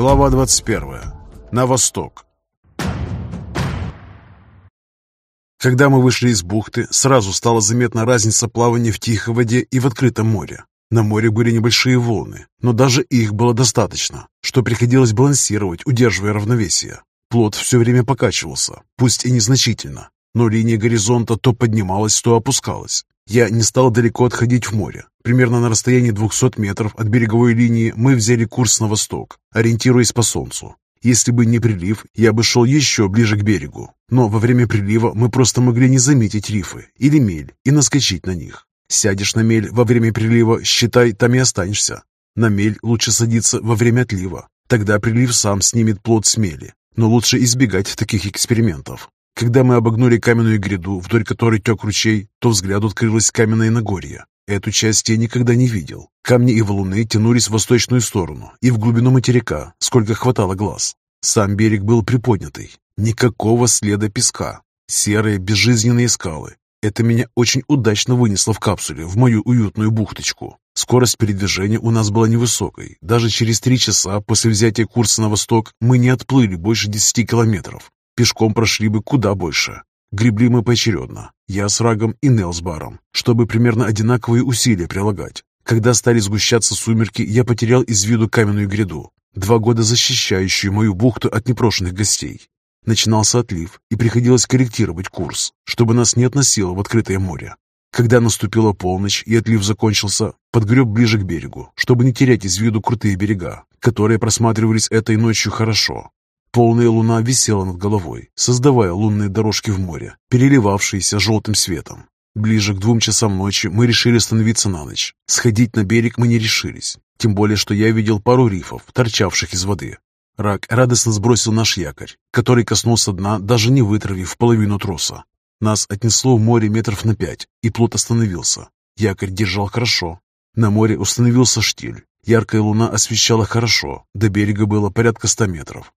Глава 21. На восток. Когда мы вышли из бухты, сразу стала заметна разница плавания в тихой воде и в открытом море. На море были небольшие волны, но даже их было достаточно, что приходилось балансировать, удерживая равновесие. Плот все время покачивался, пусть и незначительно, но линия горизонта то поднималась, то опускалась. Я не стал далеко отходить в море. Примерно на расстоянии 200 метров от береговой линии мы взяли курс на восток, ориентируясь по солнцу. Если бы не прилив, я бы шел еще ближе к берегу. Но во время прилива мы просто могли не заметить рифы или мель и наскочить на них. Сядешь на мель во время прилива, считай, там и останешься. На мель лучше садиться во время отлива. Тогда прилив сам снимет плод с мели. Но лучше избегать таких экспериментов. Когда мы обогнули каменную гряду, вдоль которой тек ручей, то взгляду открылось каменное Нагорье. Эту часть я никогда не видел. Камни и валуны тянулись в восточную сторону и в глубину материка, сколько хватало глаз. Сам берег был приподнятый. Никакого следа песка. Серые безжизненные скалы. Это меня очень удачно вынесло в капсуле, в мою уютную бухточку. Скорость передвижения у нас была невысокой. Даже через три часа после взятия курса на восток мы не отплыли больше десяти километров. Пешком прошли бы куда больше. Гребли мы поочередно, я с Рагом и Нел с Баром, чтобы примерно одинаковые усилия прилагать. Когда стали сгущаться сумерки, я потерял из виду каменную гряду, два года защищающую мою бухту от непрошенных гостей. Начинался отлив, и приходилось корректировать курс, чтобы нас не относило в открытое море. Когда наступила полночь и отлив закончился, подгреб ближе к берегу, чтобы не терять из виду крутые берега, которые просматривались этой ночью хорошо. Полная луна висела над головой, создавая лунные дорожки в море, переливавшиеся желтым светом. Ближе к двум часам ночи мы решили остановиться на ночь. Сходить на берег мы не решились, тем более, что я видел пару рифов, торчавших из воды. Рак радостно сбросил наш якорь, который коснулся дна, даже не вытравив половину троса. Нас отнесло в море метров на пять, и плот остановился. Якорь держал хорошо. На море установился штиль. Яркая луна освещала хорошо, до берега было порядка ста метров.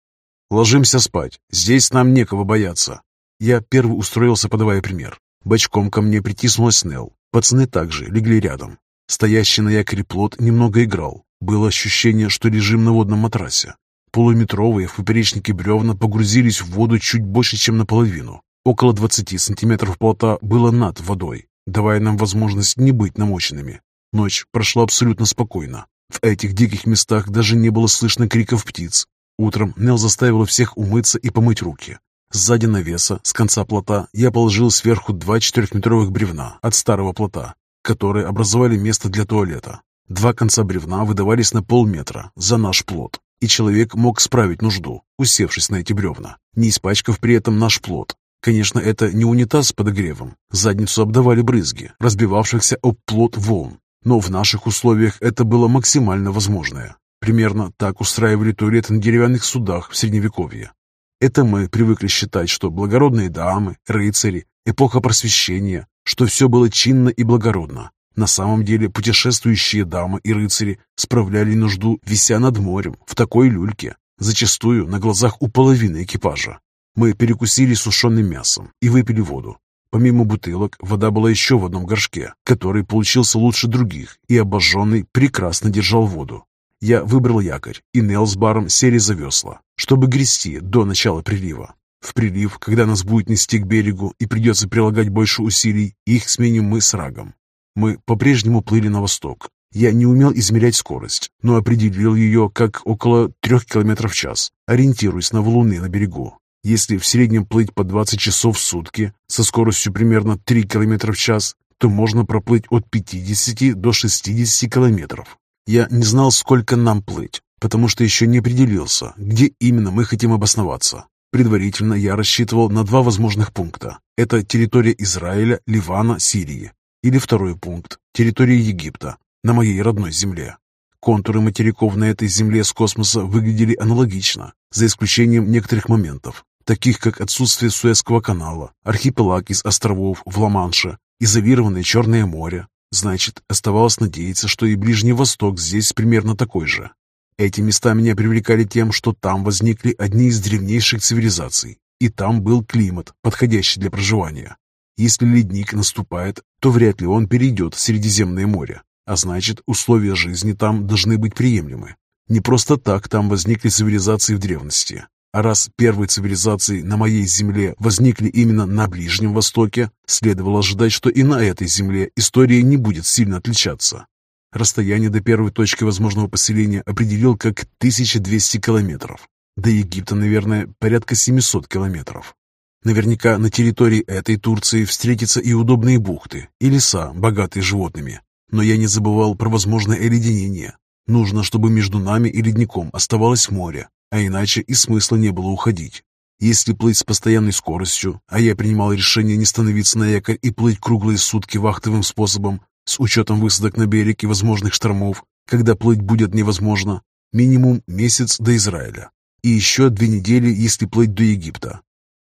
Ложимся спать. Здесь нам некого бояться. Я первый устроился, подавая пример. Бочком ко мне притиснулась Нелл. Пацаны также легли рядом. Стоящий на якоре плот немного играл. Было ощущение, что лежим на водном матрасе. Полуметровые в поперечнике бревна погрузились в воду чуть больше, чем наполовину. Около 20 сантиметров плота было над водой, давая нам возможность не быть намоченными. Ночь прошла абсолютно спокойно. В этих диких местах даже не было слышно криков птиц, Утром Нел заставила всех умыться и помыть руки. Сзади навеса, с конца плота, я положил сверху два четырехметровых бревна от старого плота, которые образовали место для туалета. Два конца бревна выдавались на полметра за наш плот, и человек мог справить нужду, усевшись на эти бревна, не испачкав при этом наш плот. Конечно, это не унитаз с подогревом. Задницу обдавали брызги, разбивавшихся об плот волн. Но в наших условиях это было максимально возможное. Примерно так устраивали туалеты на деревянных судах в Средневековье. Это мы привыкли считать, что благородные дамы, рыцари, эпоха просвещения, что все было чинно и благородно. На самом деле путешествующие дамы и рыцари справляли нужду, вися над морем, в такой люльке, зачастую на глазах у половины экипажа. Мы перекусили сушеным мясом и выпили воду. Помимо бутылок, вода была еще в одном горшке, который получился лучше других, и обожженный прекрасно держал воду. Я выбрал якорь, и Нел с Баром сели за весла, чтобы грести до начала прилива. В прилив, когда нас будет нести к берегу и придется прилагать больше усилий, их сменим мы с Рагом. Мы по-прежнему плыли на восток. Я не умел измерять скорость, но определил ее как около трех километров в час, ориентируясь на валуны на берегу. Если в среднем плыть по 20 часов в сутки со скоростью примерно 3 км в час, то можно проплыть от 50 до 60 километров. Я не знал, сколько нам плыть, потому что еще не определился, где именно мы хотим обосноваться. Предварительно я рассчитывал на два возможных пункта. Это территория Израиля, Ливана, Сирии. Или второй пункт – территория Египта, на моей родной земле. Контуры материков на этой земле с космоса выглядели аналогично, за исключением некоторых моментов, таких как отсутствие Суэцкого канала, архипелаг из островов в Ла-Манше, изолированное Черное море, Значит, оставалось надеяться, что и Ближний Восток здесь примерно такой же. Эти места меня привлекали тем, что там возникли одни из древнейших цивилизаций, и там был климат, подходящий для проживания. Если ледник наступает, то вряд ли он перейдет в Средиземное море, а значит, условия жизни там должны быть приемлемы. Не просто так там возникли цивилизации в древности. А раз первые цивилизации на моей земле возникли именно на Ближнем Востоке, следовало ожидать, что и на этой земле история не будет сильно отличаться. Расстояние до первой точки возможного поселения определил как 1200 километров. До Египта, наверное, порядка 700 километров. Наверняка на территории этой Турции встретятся и удобные бухты, и леса, богатые животными. Но я не забывал про возможное оледенение. Нужно, чтобы между нами и ледником оставалось море, а иначе и смысла не было уходить. Если плыть с постоянной скоростью, а я принимал решение не становиться на якорь и плыть круглые сутки вахтовым способом, с учетом высадок на берег и возможных штормов, когда плыть будет невозможно, минимум месяц до Израиля. И еще две недели, если плыть до Египта.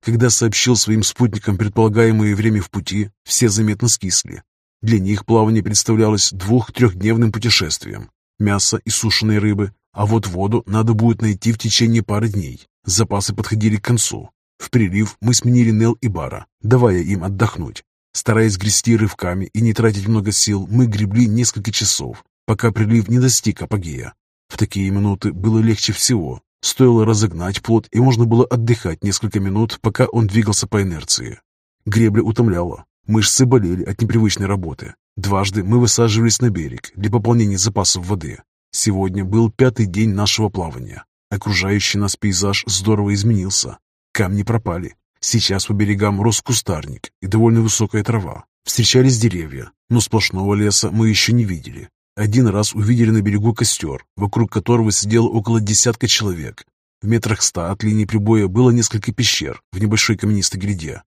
Когда сообщил своим спутникам предполагаемое время в пути, все заметно скисли. Для них плавание представлялось двух-трехдневным путешествием. Мясо и сушеные рыбы, а вот воду надо будет найти в течение пары дней. Запасы подходили к концу. В прилив мы сменили Нел и Бара, давая им отдохнуть. Стараясь грести рывками и не тратить много сил, мы гребли несколько часов, пока прилив не достиг апогея. В такие минуты было легче всего. Стоило разогнать плот, и можно было отдыхать несколько минут, пока он двигался по инерции. Гребля утомляла. Мышцы болели от непривычной работы. Дважды мы высаживались на берег для пополнения запасов воды. Сегодня был пятый день нашего плавания. Окружающий нас пейзаж здорово изменился. Камни пропали, Сейчас по берегам рос кустарник и довольно высокая трава. Встречались деревья, но сплошного леса мы еще не видели. Один раз увидели на берегу костер, вокруг которого сидело около десятка человек. В метрах ста от линии прибоя было несколько пещер в небольшой каменистой гряде.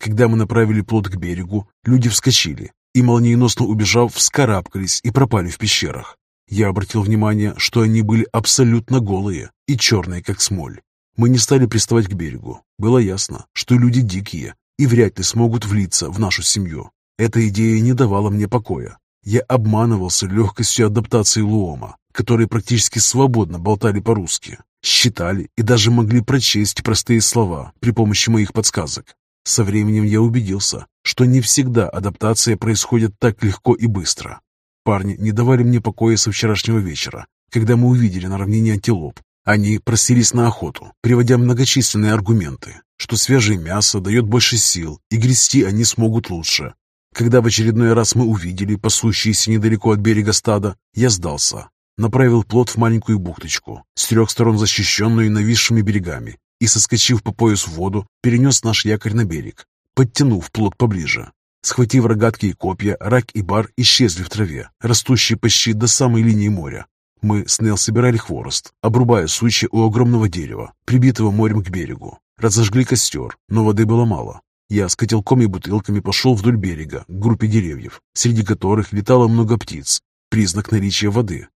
Когда мы направили плот к берегу, люди вскочили и, молниеносно убежав, вскарабкались и пропали в пещерах. Я обратил внимание, что они были абсолютно голые и черные, как смоль. Мы не стали приставать к берегу. Было ясно, что люди дикие и вряд ли смогут влиться в нашу семью. Эта идея не давала мне покоя. Я обманывался легкостью адаптации Луома, которые практически свободно болтали по-русски, считали и даже могли прочесть простые слова при помощи моих подсказок. Со временем я убедился, что не всегда адаптация происходит так легко и быстро. Парни не давали мне покоя со вчерашнего вечера, когда мы увидели на равнине антилоп, они просились на охоту, приводя многочисленные аргументы, что свежее мясо дает больше сил, и грести они смогут лучше. Когда в очередной раз мы увидели пасущиеся недалеко от берега стада, я сдался. Направил плот в маленькую бухточку, с трех сторон защищенную нависшими берегами, и, соскочив по пояс в воду, перенес наш якорь на берег, подтянув плот поближе. Схватив рогатки и копья, рак и бар исчезли в траве, растущей почти до самой линии моря. Мы с Нел собирали хворост, обрубая сучья у огромного дерева, прибитого морем к берегу. Разожгли костер, но воды было мало. Я с котелком и бутылками пошел вдоль берега, к группе деревьев, среди которых летало много птиц, признак наличия воды.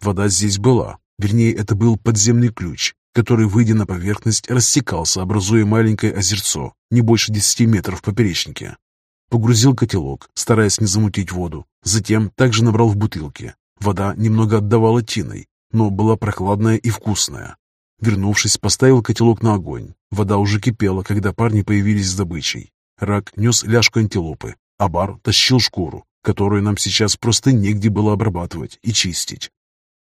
Вода здесь была, вернее, это был подземный ключ, который, выйдя на поверхность, рассекался, образуя маленькое озерцо, не больше десяти метров в поперечнике. Погрузил котелок, стараясь не замутить воду, затем также набрал в бутылки, Вода немного отдавала тиной, но была прохладная и вкусная. Вернувшись, поставил котелок на огонь. Вода уже кипела, когда парни появились с добычей. Рак нес ляжку антилопы, а бар тащил шкуру, которую нам сейчас просто негде было обрабатывать и чистить.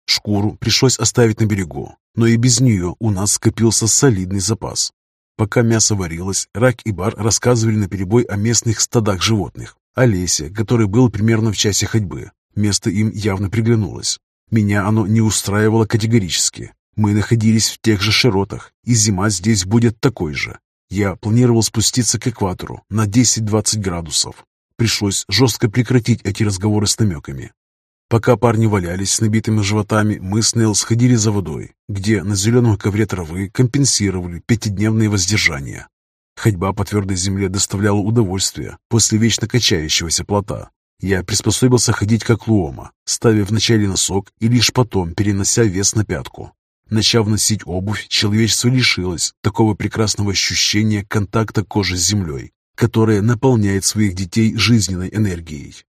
Шкуру пришлось оставить на берегу, но и без нее у нас скопился солидный запас. Пока мясо варилось, Рак и Бар рассказывали наперебой о местных стадах животных, о лесе, который был примерно в часе ходьбы, Место им явно приглянулось. Меня оно не устраивало категорически. Мы находились в тех же широтах, и зима здесь будет такой же. Я планировал спуститься к экватору на 10-20 градусов. Пришлось жестко прекратить эти разговоры с намеками. Пока парни валялись с набитыми животами, мы с Нелл сходили за водой, где на зеленом ковре травы компенсировали пятидневные воздержания. Ходьба по твердой земле доставляла удовольствие после вечно качающегося плота, я приспособился ходить как луома, ставя вначале носок и лишь потом перенося вес на пятку. Начав носить обувь, человечество лишилось такого прекрасного ощущения контакта кожи с землей, которое наполняет своих детей жизненной энергией.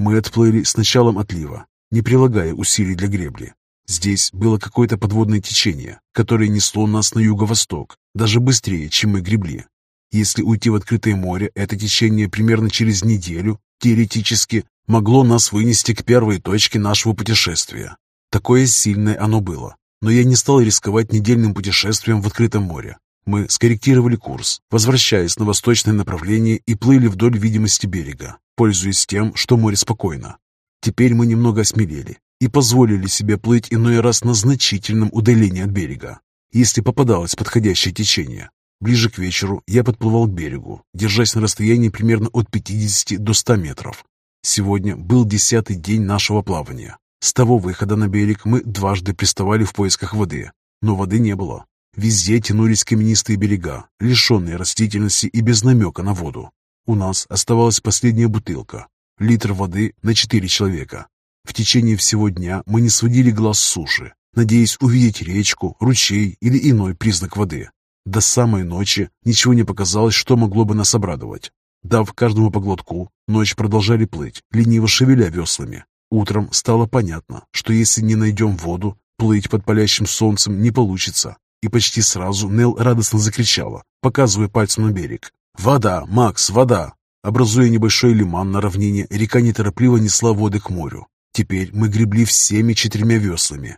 Мы отплыли с началом отлива, не прилагая усилий для гребли. Здесь было какое-то подводное течение, которое несло нас на юго-восток, даже быстрее, чем мы гребли. Если уйти в открытое море, это течение примерно через неделю теоретически, могло нас вынести к первой точке нашего путешествия. Такое сильное оно было. но я не стал рисковать недельным путешествием в открытом море. Мы скорректировали курс, возвращаясь на восточное направление и плыли вдоль видимости берега, пользуясь тем, что море спокойно. Теперь мы немного осмелели и позволили себе плыть иной раз на значительном удалении от берега, если попадалось подходящее течение. Ближе к вечеру я подплывал к берегу, держась на расстоянии примерно от 50 до 100 метров. Сегодня был десятый день нашего плавания. С того выхода на берег мы дважды приставали в поисках воды, но воды не было. Везде тянулись каменистые берега, лишенные растительности и без намека на воду. У нас оставалась последняя бутылка, литр воды на четыре человека. В течение всего дня мы не сводили глаз с суши, надеясь увидеть речку, ручей или иной признак воды. До самой ночи ничего не показалось, что могло бы нас обрадовать. Дав каждому по глотку, ночь продолжали плыть, лениво шевеля веслами. Утром стало понятно, что если не найдем воду, плыть под палящим солнцем не получится. И почти сразу Нел радостно закричала, показывая пальцем на берег. «Вода, Макс, вода!» Образуя небольшой лиман на равнине, река неторопливо несла воды к морю. Теперь мы гребли всеми четырьмя веслами.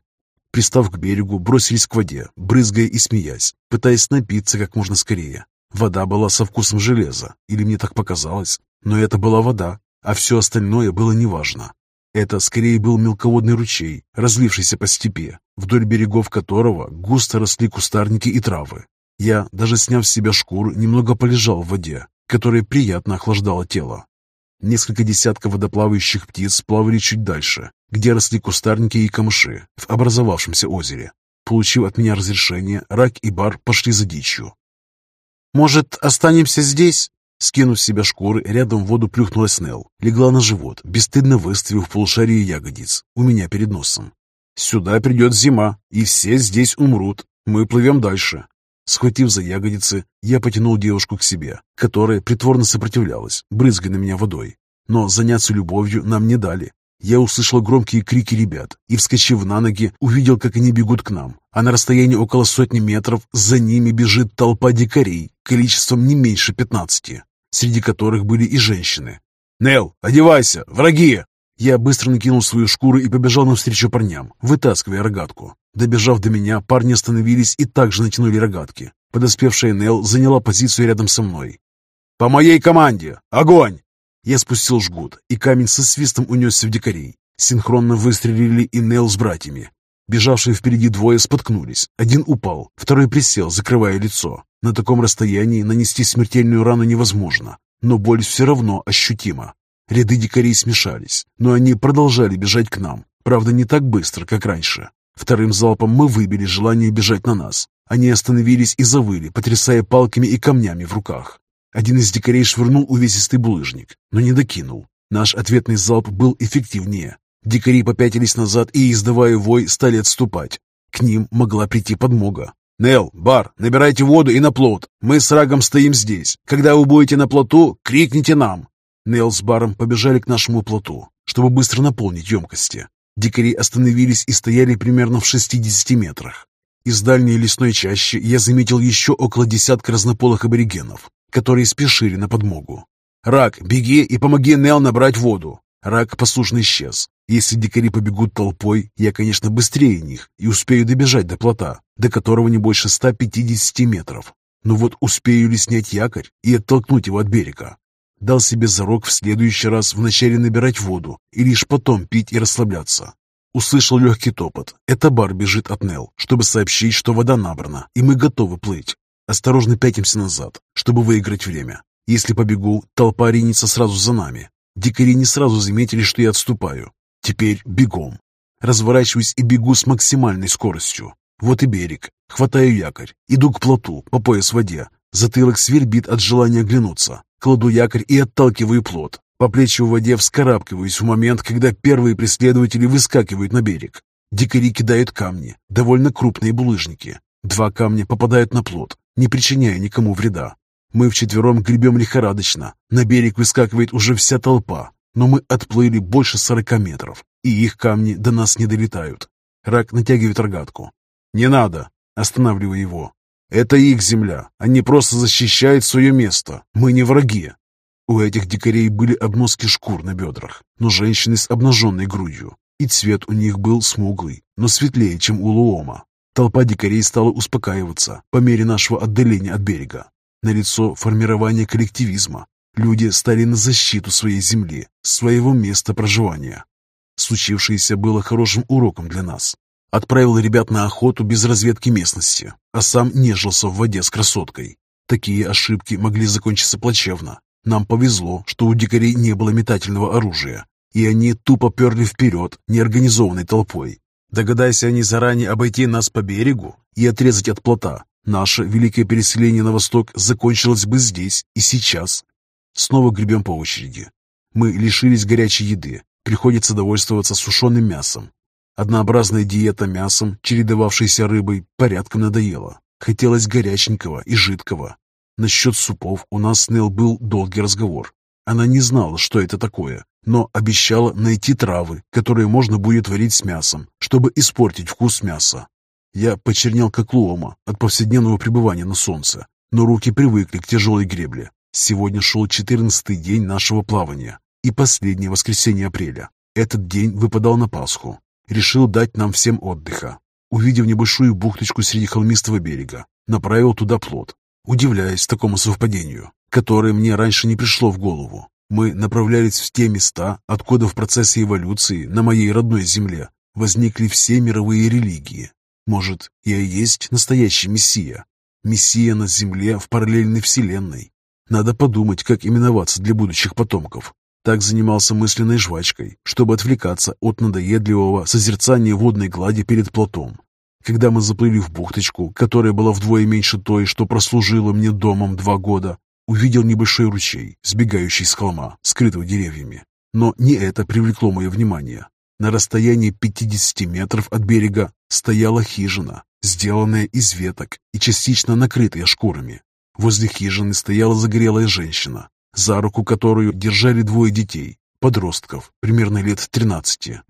Пристав к берегу, бросились к воде, брызгая и смеясь, пытаясь напиться как можно скорее. Вода была со вкусом железа, или мне так показалось, но это была вода, а все остальное было неважно. Это скорее был мелководный ручей, разлившийся по степи, вдоль берегов которого густо росли кустарники и травы. Я, даже сняв с себя шкуру, немного полежал в воде, которая приятно охлаждала тело. Несколько десятков водоплавающих птиц плавали чуть дальше, где росли кустарники и камыши в образовавшемся озере. Получив от меня разрешение, рак и бар пошли за дичью. «Может, останемся здесь?» Скинув с себя шкуры, рядом в воду плюхнулась Нелл. Легла на живот, бесстыдно выставив полушарие ягодиц у меня перед носом. «Сюда придет зима, и все здесь умрут. Мы плывем дальше». Схватив за ягодицы, я потянул девушку к себе, которая притворно сопротивлялась, брызгая на меня водой. Но заняться любовью нам не дали. Я услышал громкие крики ребят и, вскочив на ноги, увидел, как они бегут к нам, а на расстоянии около сотни метров за ними бежит толпа дикарей количеством не меньше пятнадцати, среди которых были и женщины. «Нел, одевайся! Враги!» Я быстро накинул свою шкуру и побежал навстречу парням, вытаскивая рогатку. Добежав до меня, парни остановились и также натянули рогатки. Подоспевшая Нел заняла позицию рядом со мной. «По моей команде! Огонь!» Я спустил жгут, и камень со свистом унесся в дикарей. Синхронно выстрелили и Нел с братьями. Бежавшие впереди двое споткнулись. Один упал, второй присел, закрывая лицо. На таком расстоянии нанести смертельную рану невозможно, но боль все равно ощутима. Ряды дикарей смешались, но они продолжали бежать к нам. Правда, не так быстро, как раньше. Вторым залпом мы выбили желание бежать на нас. Они остановились и завыли, потрясая палками и камнями в руках. Один из дикарей швырнул увесистый булыжник, но не докинул. Наш ответный залп был эффективнее. Дикари попятились назад и, издавая вой, стали отступать. К ним могла прийти подмога. «Нел, Бар, набирайте воду и на плот. Мы с Рагом стоим здесь. Когда вы будете на плоту, крикните нам». Нел с Баром побежали к нашему плоту, чтобы быстро наполнить емкости. Дикари остановились и стояли примерно в 60 метрах. Из дальней лесной чащи я заметил еще около десятка разнополых аборигенов которые спешили на подмогу. «Рак, беги и помоги Нел набрать воду!» Рак послушно исчез. Если дикари побегут толпой, я, конечно, быстрее них и успею добежать до плота, до которого не больше 150 метров. Но вот успею ли снять якорь и оттолкнуть его от берега? Дал себе зарок в следующий раз вначале набирать воду и лишь потом пить и расслабляться. Услышал легкий топот. Это бар бежит от Нел, чтобы сообщить, что вода набрана, и мы готовы плыть. Осторожно пятимся назад, чтобы выиграть время. Если побегу, толпа ринется сразу за нами. Дикари не сразу заметили, что я отступаю. Теперь бегом. Разворачиваюсь и бегу с максимальной скоростью. Вот и берег. Хватаю якорь. Иду к плоту, по пояс в воде. Затылок свербит от желания оглянуться. Кладу якорь и отталкиваю плот. По плечи в воде вскарабкиваюсь в момент, когда первые преследователи выскакивают на берег. Дикари кидают камни, довольно крупные булыжники. Два камня попадают на плот, не причиняя никому вреда. Мы вчетвером гребем лихорадочно. На берег выскакивает уже вся толпа, но мы отплыли больше сорока метров, и их камни до нас не долетают. Рак натягивает рогатку. «Не надо!» Останавливаю его. «Это их земля. Они просто защищают свое место. Мы не враги». У этих дикарей были обноски шкур на бедрах, но женщины с обнаженной грудью, и цвет у них был смуглый, но светлее, чем у Луома. Толпа дикарей стала успокаиваться по мере нашего отдаления от берега. Налицо формирование коллективизма. Люди стали на защиту своей земли, своего места проживания. Случившееся было хорошим уроком для нас. Отправил ребят на охоту без разведки местности, а сам нежился в воде с красоткой. Такие ошибки могли закончиться плачевно. Нам повезло, что у дикарей не было метательного оружия, и они тупо перли вперед неорганизованной толпой. Догадайся они заранее обойти нас по берегу и отрезать от плота, наше великое переселение на восток закончилось бы здесь и сейчас. Снова гребем по очереди. Мы лишились горячей еды, приходится довольствоваться сушеным мясом. Однообразная диета мясом, чередовавшейся рыбой, порядком надоела. Хотелось горяченького и жидкого. Насчет супов у нас с Нел был долгий разговор. Она не знала, что это такое, но обещала найти травы, которые можно будет варить с мясом, чтобы испортить вкус мяса. Я почернел как луома от повседневного пребывания на солнце, но руки привыкли к тяжелой гребле. Сегодня шел четырнадцатый день нашего плавания и последнее воскресенье апреля. Этот день выпадал на Пасху. Решил дать нам всем отдыха. Увидев небольшую бухточку среди холмистого берега, направил туда плот, удивляясь такому совпадению, которое мне раньше не пришло в голову. Мы направлялись в те места, откуда в процессе эволюции на моей родной земле возникли все мировые религии. Может, я и есть настоящий мессия? Мессия на земле в параллельной вселенной. Надо подумать, как именоваться для будущих потомков. Так занимался мысленной жвачкой, чтобы отвлекаться от надоедливого созерцания водной глади перед плотом. Когда мы заплыли в бухточку, которая была вдвое меньше той, что прослужила мне домом два года, увидел небольшой ручей, сбегающий с холма, скрытого деревьями. Но не это привлекло мое внимание. На расстоянии 50 метров от берега стояла хижина, сделанная из веток и частично накрытая шкурами. Возле хижины стояла загорелая женщина, за руку которую держали двое детей, подростков, примерно лет 13.